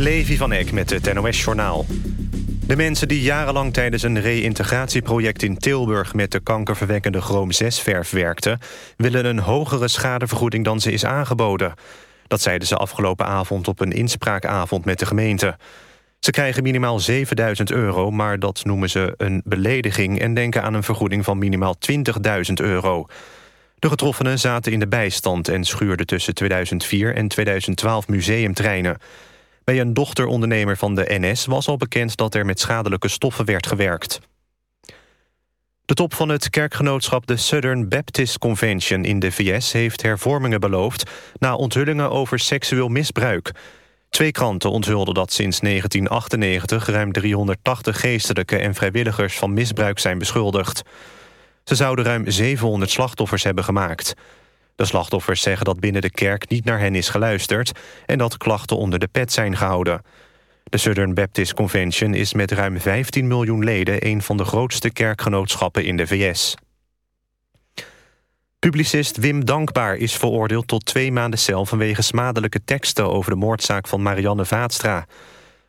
Levi van Eck met het NOS-journaal. De mensen die jarenlang tijdens een reïntegratieproject in Tilburg... met de kankerverwekkende chroom-6-verf werkten... willen een hogere schadevergoeding dan ze is aangeboden. Dat zeiden ze afgelopen avond op een inspraakavond met de gemeente. Ze krijgen minimaal 7000 euro, maar dat noemen ze een belediging... en denken aan een vergoeding van minimaal 20.000 euro. De getroffenen zaten in de bijstand en schuurden tussen 2004 en 2012 museumtreinen... Bij een dochterondernemer van de NS was al bekend dat er met schadelijke stoffen werd gewerkt. De top van het kerkgenootschap de Southern Baptist Convention in de VS heeft hervormingen beloofd na onthullingen over seksueel misbruik. Twee kranten onthulden dat sinds 1998 ruim 380 geestelijke en vrijwilligers van misbruik zijn beschuldigd. Ze zouden ruim 700 slachtoffers hebben gemaakt. De slachtoffers zeggen dat binnen de kerk niet naar hen is geluisterd... en dat klachten onder de pet zijn gehouden. De Southern Baptist Convention is met ruim 15 miljoen leden... een van de grootste kerkgenootschappen in de VS. Publicist Wim Dankbaar is veroordeeld tot twee maanden cel... vanwege smadelijke teksten over de moordzaak van Marianne Vaatstra.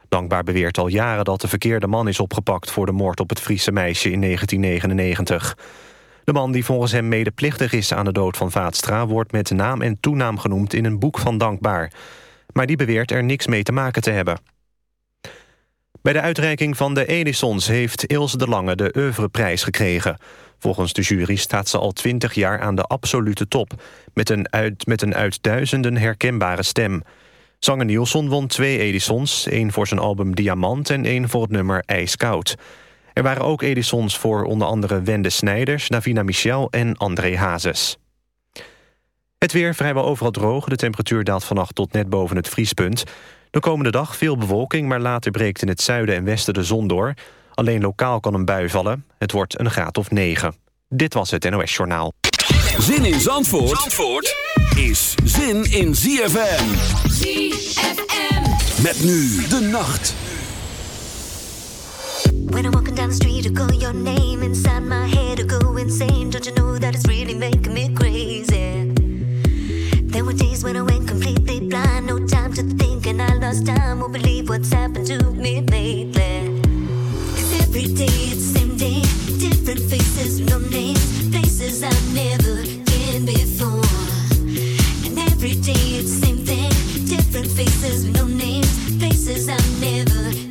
Dankbaar beweert al jaren dat de verkeerde man is opgepakt... voor de moord op het Friese meisje in 1999... De man die volgens hem medeplichtig is aan de dood van Vaatstra... wordt met naam en toenaam genoemd in een boek van Dankbaar. Maar die beweert er niks mee te maken te hebben. Bij de uitreiking van de Edisons heeft Ilse de Lange de Oeuvreprijs gekregen. Volgens de jury staat ze al twintig jaar aan de absolute top... met een uit, met een uit duizenden herkenbare stem. Zanger Nielsen won twee Edisons, één voor zijn album Diamant... en één voor het nummer IJskoud. Er waren ook Edisons voor onder andere Wende Snijders, Navina Michel en André Hazes. Het weer vrijwel overal droog. De temperatuur daalt vannacht tot net boven het vriespunt. De komende dag veel bewolking, maar later breekt in het zuiden en westen de zon door. Alleen lokaal kan een bui vallen. Het wordt een graad of 9. Dit was het NOS Journaal. Zin in Zandvoort, Zandvoort is zin in ZFM. ZFM. Met nu de nacht. When I'm walking down the street, I call your name inside my head, I go insane. Don't you know that it's really making me crazy? There were days when I went completely blind, no time to think, and I lost time. Won't believe what's happened to me every day it's the same day, different faces, no names, places I've never been before. And every day it's same thing, different faces, no names, places I've never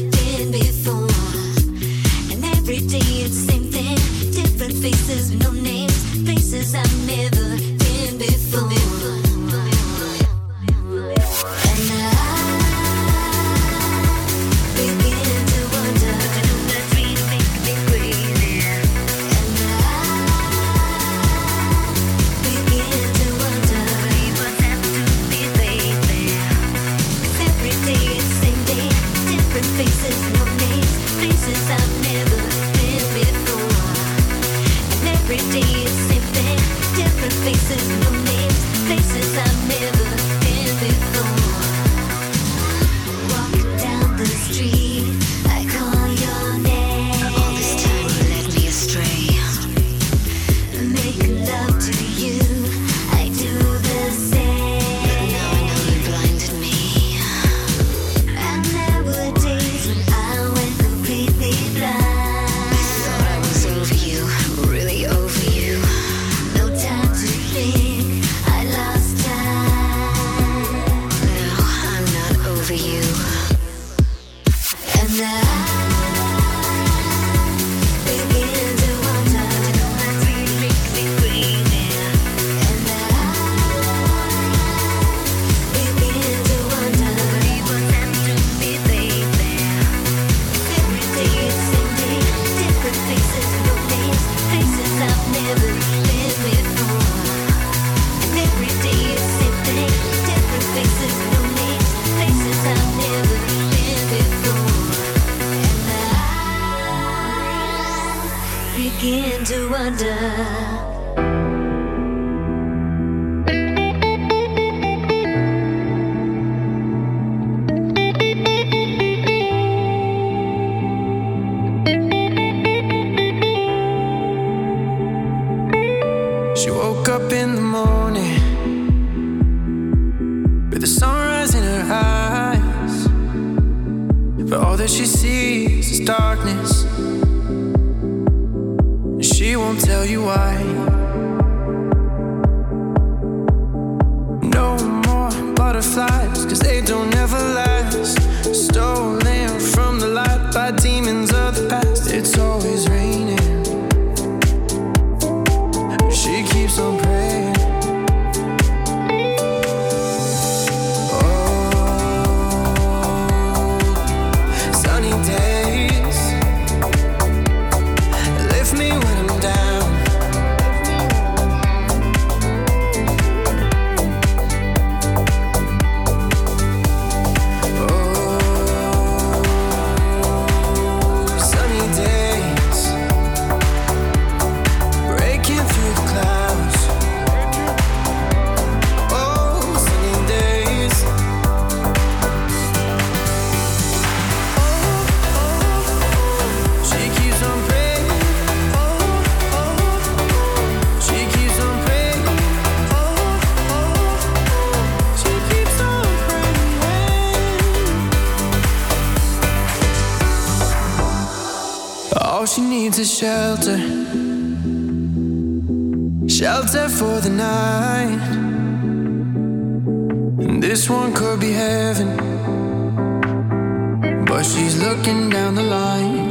begin to wonder. This one could be heaven, but she's looking down the line.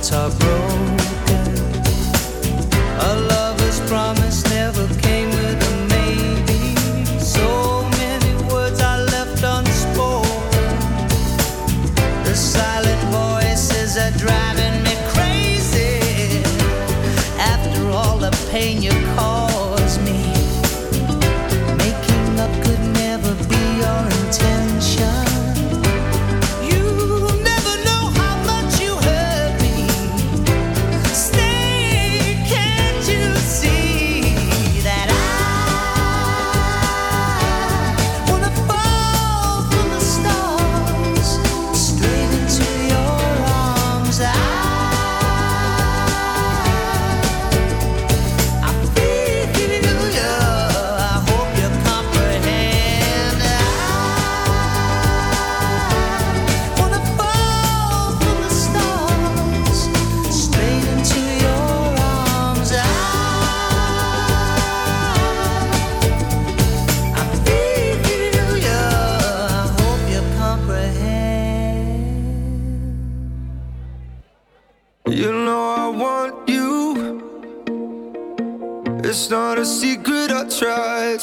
hearts are broken. A lover's promise never came with a maybe. So many words are left unspoken. The silent voices are driving me crazy. After all the pain you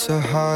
so hard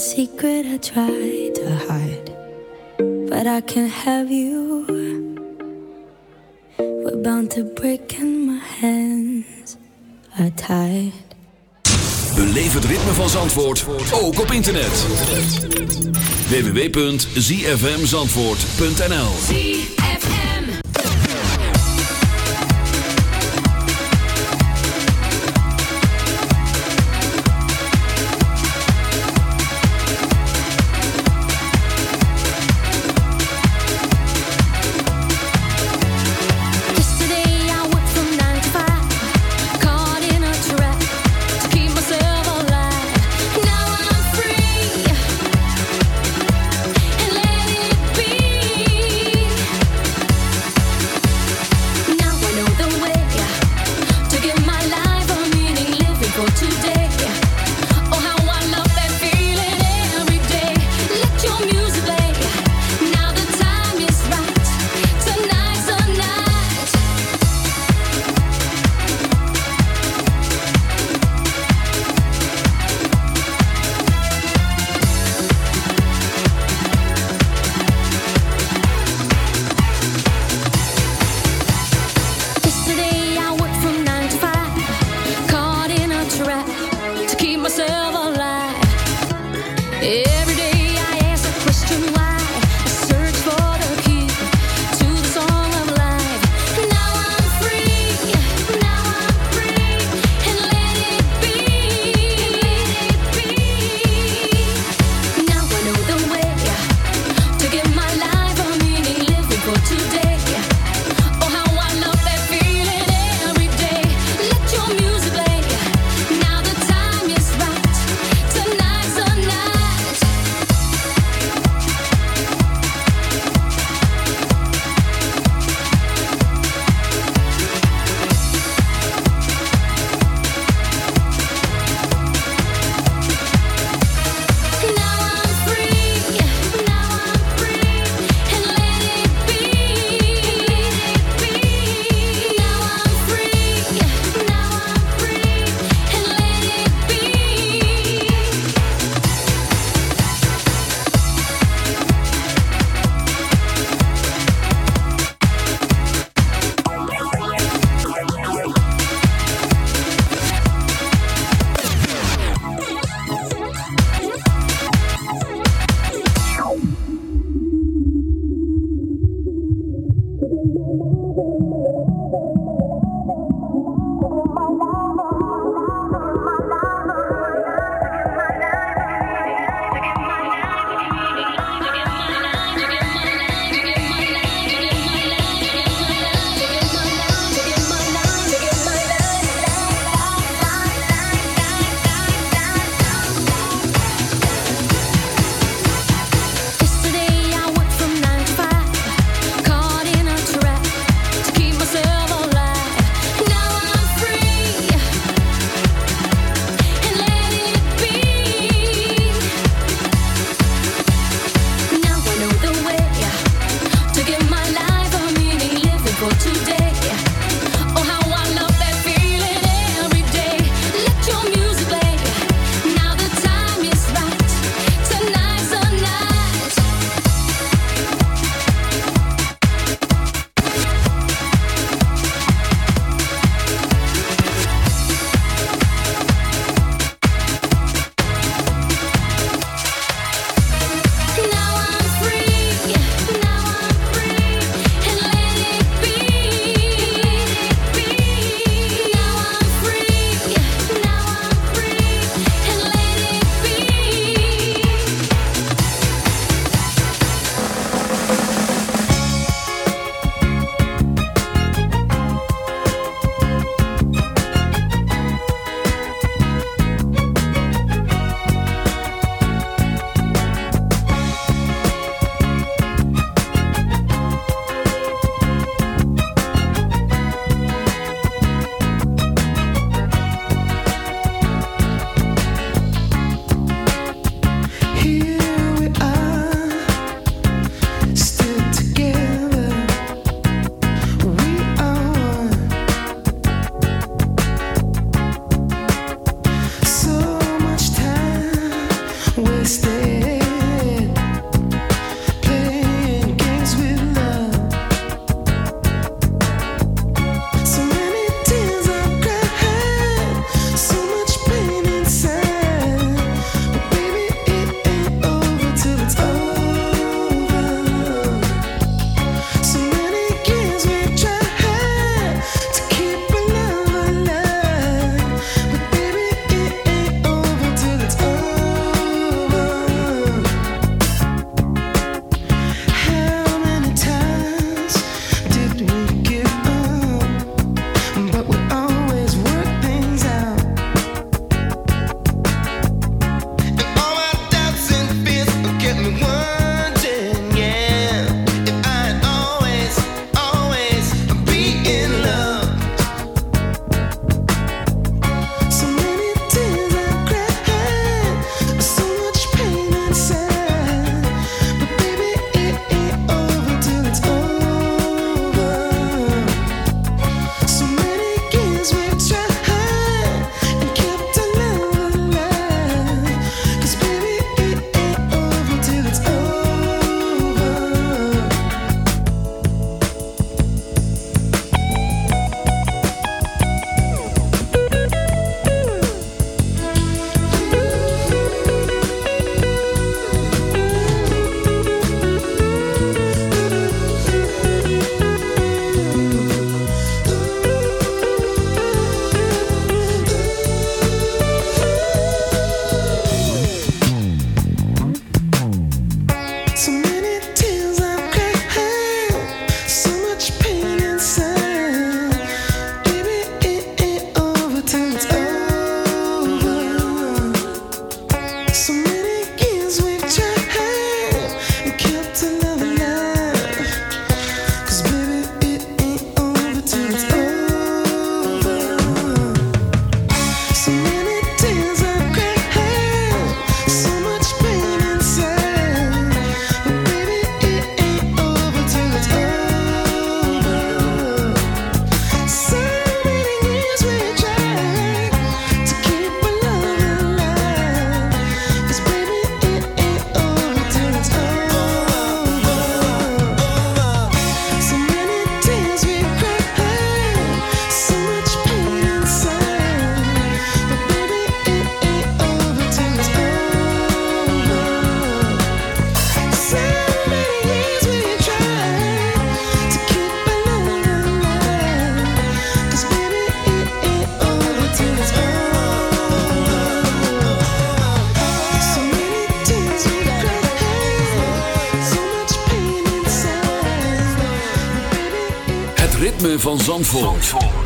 secret I try to hide, but I can't have you. We're bound to break and my hands are tied. Beleef het ritme van Zandvoort ook op internet. www.zfmzandvoort.nl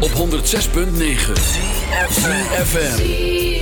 Op 106.9 CFFM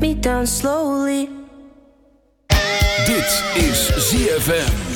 me down slowly. Dit is ZFM.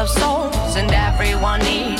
of souls, and everyone needs.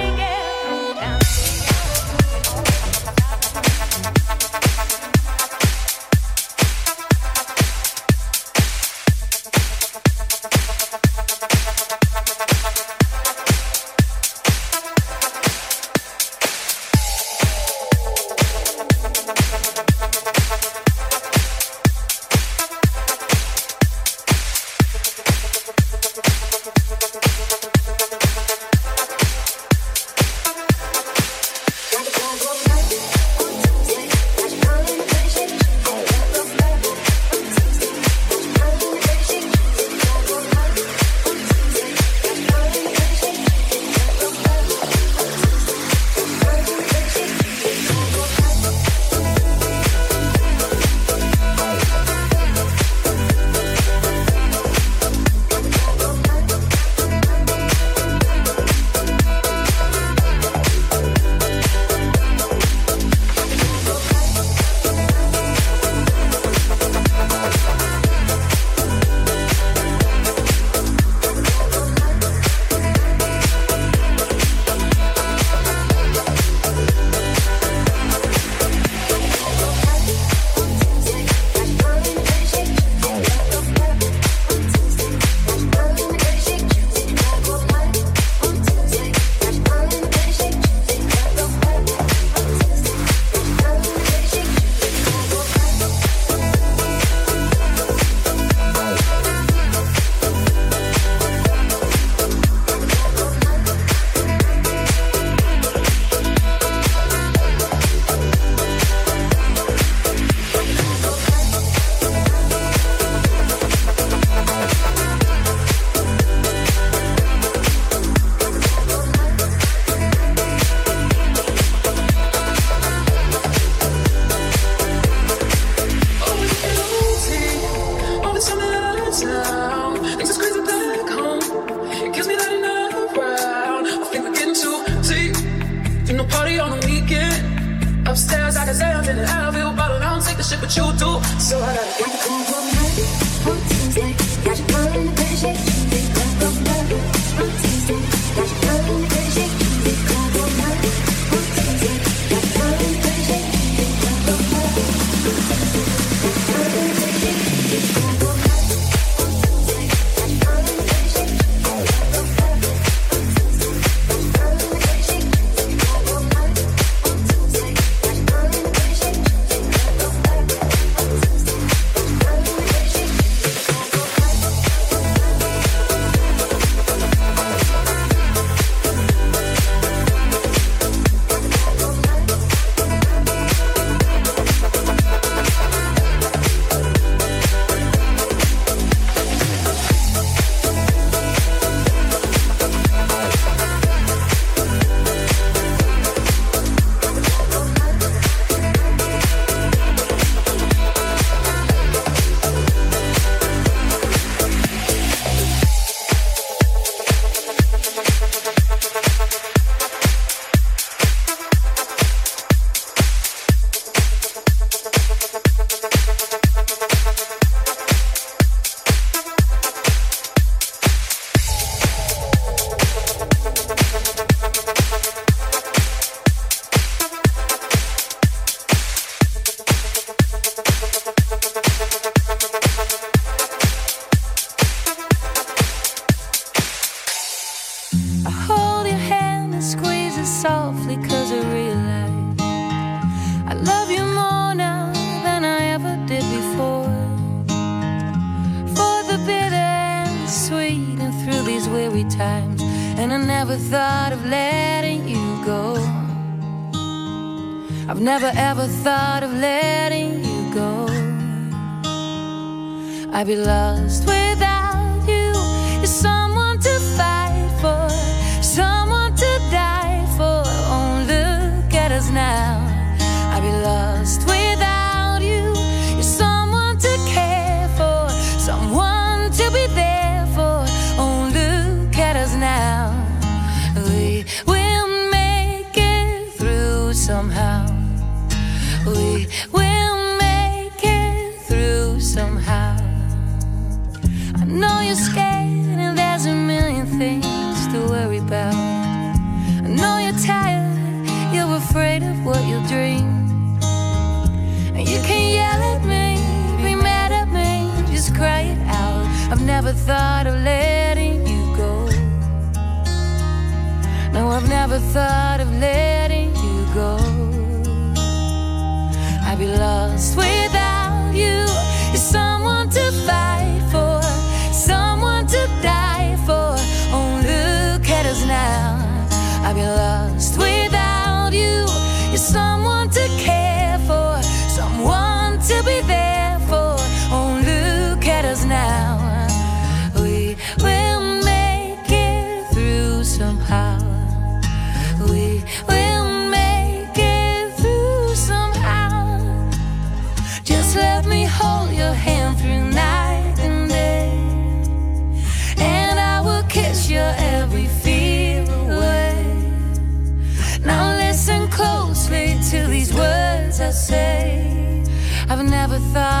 I'd be lost thought